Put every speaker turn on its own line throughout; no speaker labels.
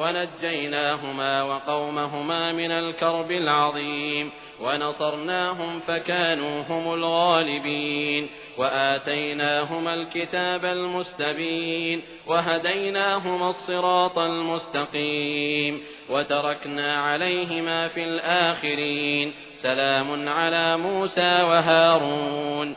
ونجيناهما وقومهما من الكرب العظيم ونصرناهم فكانوا هم الغالبين وآتيناهما الكتاب المستبين وهديناهما الصراط المستقيم وتركنا عليهما في الآخرين سلام على موسى وهارون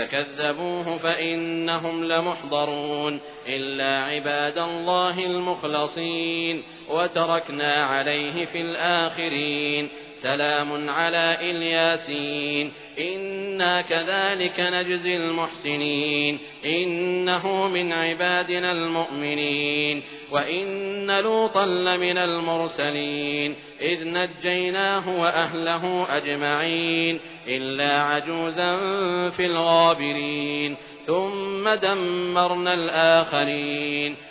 فكذبوه فإنهم لمحضرون إلا عباد الله المخلصين وتركنا عليه في الآخرين سلام على إلياسين إنا كذلك نجزي المحسنين. إنه من عبادنا المؤمنين. وإن لوطا لمن المرسلين. إذ نجيناه وأهله أجمعين. إلا عجوزا في الغابرين. ثم دمرنا الآخرين.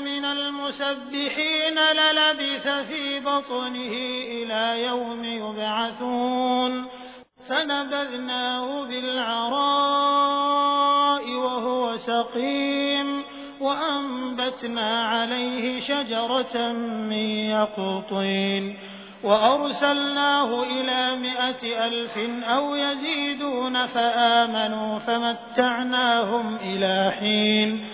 من المسبحين للبث في بطنه إلى يوم يبعثون. فنبذناه بالعراء وهو سقيم. وأنبتنا عليه شجرة من يقطين. وأرسلناه إلى مائة ألف أو يزيدون فآمنوا فمتعناهم إلى حين.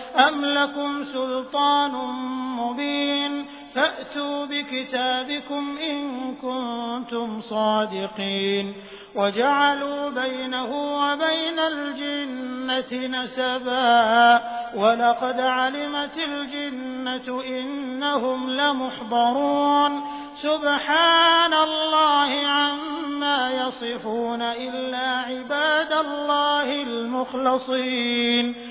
أم لكم سلطان مبين فأتوا بكتابكم إن كنتم صادقين وجعلوا بينه وبين الجنة نسبا ولقد علمت الجنة إنهم لمحضرون سبحان الله عما يصفون إلا عباد الله المخلصين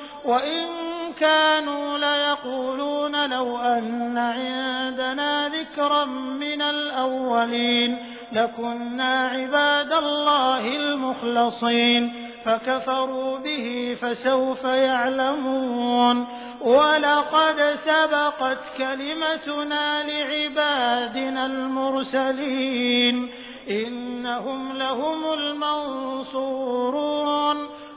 وإن كانوا ليقولون لو أن عندنا ذكرا من الأولين لكنا عباد الله المخلصين فكفروا به فسوف يعلمون ولقد سبقت كلمتنا لعبادنا المرسلين إنهم لهم المنصورون